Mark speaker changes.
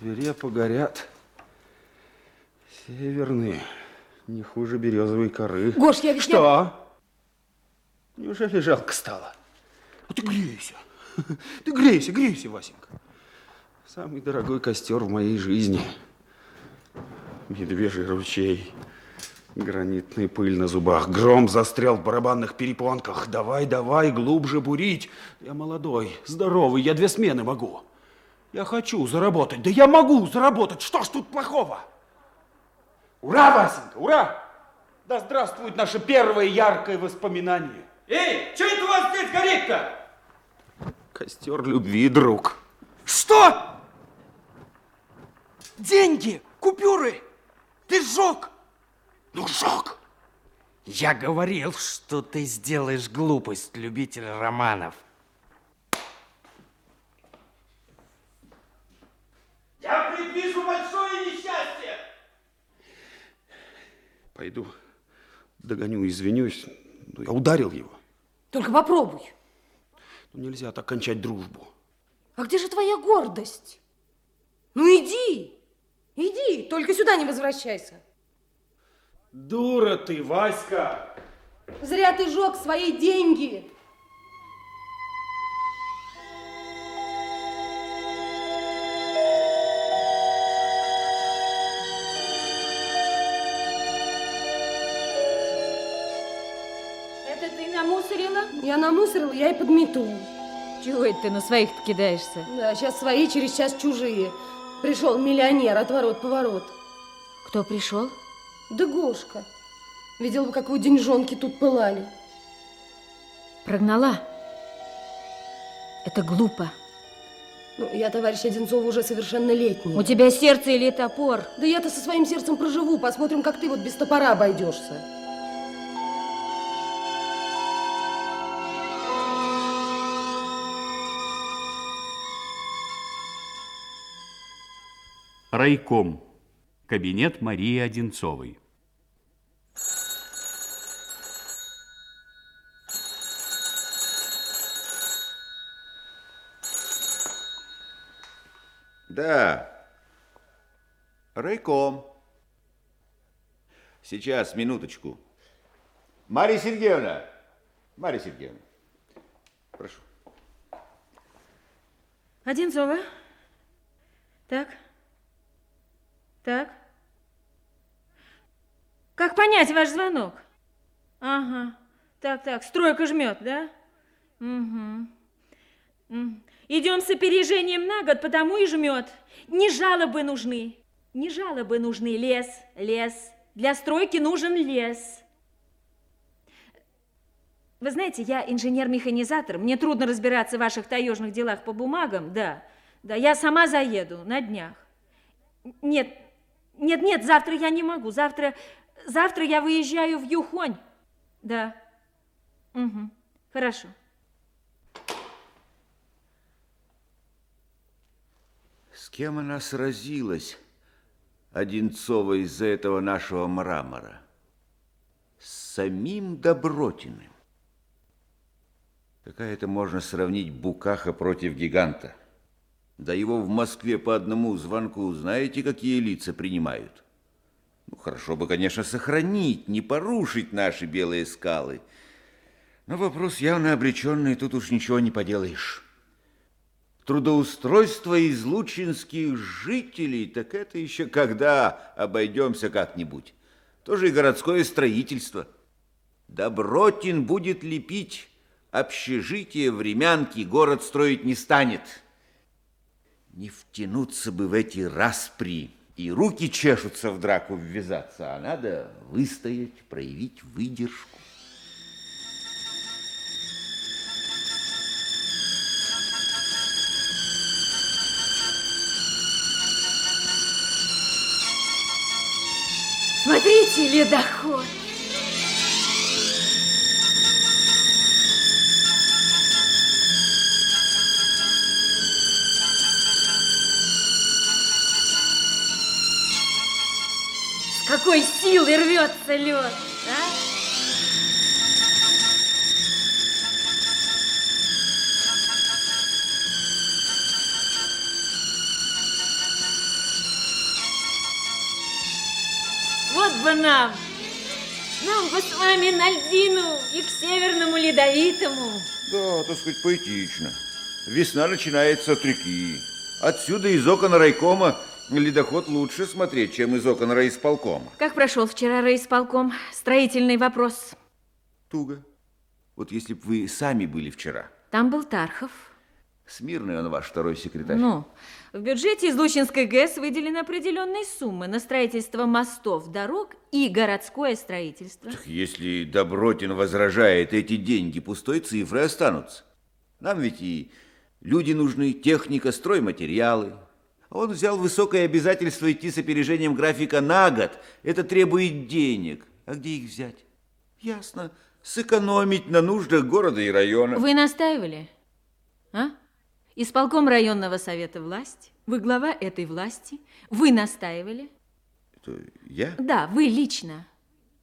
Speaker 1: Свирепо горят. Северные. Не хуже березовой коры.
Speaker 2: Гош, я ведь
Speaker 1: Что? Неужели жалко стало? Ну ты грейся. Ты грейся, грейся, Васенька. Самый дорогой костер в моей жизни. Медвежий ручей. Гранитная пыль на зубах. Гром застрял в барабанных перепонках. Давай, давай, глубже бурить. Я молодой, здоровый, я две смены могу. Я хочу заработать. Да я могу заработать. Что ж тут плохого? Ура, Васенька, ура! Да здравствует наше первое яркое воспоминание.
Speaker 3: Эй, что это у вас здесь горит-то?
Speaker 1: Костер любви, друг.
Speaker 3: Что? Деньги, купюры. Ты сжег.
Speaker 1: Ну, сжег.
Speaker 3: Я говорил, что ты сделаешь глупость, любитель романов.
Speaker 1: Пойду догоню, извинюсь. Ну, я ударил его.
Speaker 2: Только попробуй.
Speaker 1: Ну, нельзя так кончать дружбу.
Speaker 2: А где же твоя гордость? Ну иди, иди, только сюда не возвращайся.
Speaker 1: Дура ты, Васька!
Speaker 2: Зря ты жег свои деньги.
Speaker 4: Ты намусорила?
Speaker 2: Я намусорила, я и подмету.
Speaker 4: Чего это ты на своих кидаешься?
Speaker 2: Да, сейчас свои, через час чужие. Пришел миллионер, отворот-поворот.
Speaker 4: Кто пришел?
Speaker 2: Да Гошка. Видел бы, какой деньжонки тут пылали.
Speaker 4: Прогнала. Это глупо.
Speaker 2: Ну, я, товарищ Одинцова, уже совершеннолетний.
Speaker 4: У тебя сердце или топор?
Speaker 2: Да я-то со своим сердцем проживу. Посмотрим, как ты вот без топора обойдешься.
Speaker 5: Райком. Кабинет Марии Одинцовой.
Speaker 6: Да. Райком. Сейчас, минуточку. Мария Сергеевна. Мария Сергеевна. Прошу.
Speaker 4: Одинцова. Так. Так. Как понять ваш звонок? Ага. Так, так, стройка жмет, да? Угу. Идем с опережением на год, потому и жмет. Не жалобы нужны. Не жалобы нужны. Лес, лес. Для стройки нужен лес. Вы знаете, я инженер-механизатор. Мне трудно разбираться в ваших таежных делах по бумагам. Да, да, я сама заеду на днях. Нет, нет, нет, завтра я не могу. Завтра, завтра я выезжаю в Юхонь. Да. Угу. Хорошо.
Speaker 6: С кем она сразилась, Одинцова, из-за этого нашего мрамора? С самим Добротиным. Какая-то можно сравнить Букаха против гиганта. Да его в Москве по одному звонку знаете, какие лица принимают? Ну, хорошо бы, конечно, сохранить, не порушить наши белые скалы. Но вопрос явно обреченный, тут уж ничего не поделаешь. Трудоустройство излучинских жителей, так это еще когда обойдемся как-нибудь. Тоже и городское строительство. Добротин будет лепить, общежитие, времянки, город строить не станет. Не втянуться бы в эти распри, и руки чешутся в драку ввязаться, а надо выстоять, проявить выдержку.
Speaker 4: Смотрите, ледоход. какой силой рвется лед, а? бы нам, нам бы с вами на льдину и к северному ледовитому.
Speaker 6: Да, так сказать, поэтично. Весна начинается от реки. Отсюда из окон райкома ледоход лучше смотреть, чем из окон райисполкома.
Speaker 4: Как прошел вчера райисполком? Строительный вопрос.
Speaker 6: Туго. Вот если бы вы сами были вчера.
Speaker 4: Там был Тархов.
Speaker 6: Смирный он ваш второй секретарь.
Speaker 4: Ну, в бюджете из Лучинской ГЭС выделены определенные суммы на строительство мостов, дорог и городское строительство.
Speaker 6: Если Добротин возражает, эти деньги пустой цифрой останутся. Нам ведь и люди нужны, техника, стройматериалы. Он взял высокое обязательство идти с опережением графика на год. Это требует денег. А где их взять? Ясно. Сэкономить на нуждах города и района.
Speaker 4: Вы настаивали? А? Исполком районного совета власти? Вы глава этой власти? Вы настаивали?
Speaker 6: Это я?
Speaker 4: Да, вы лично.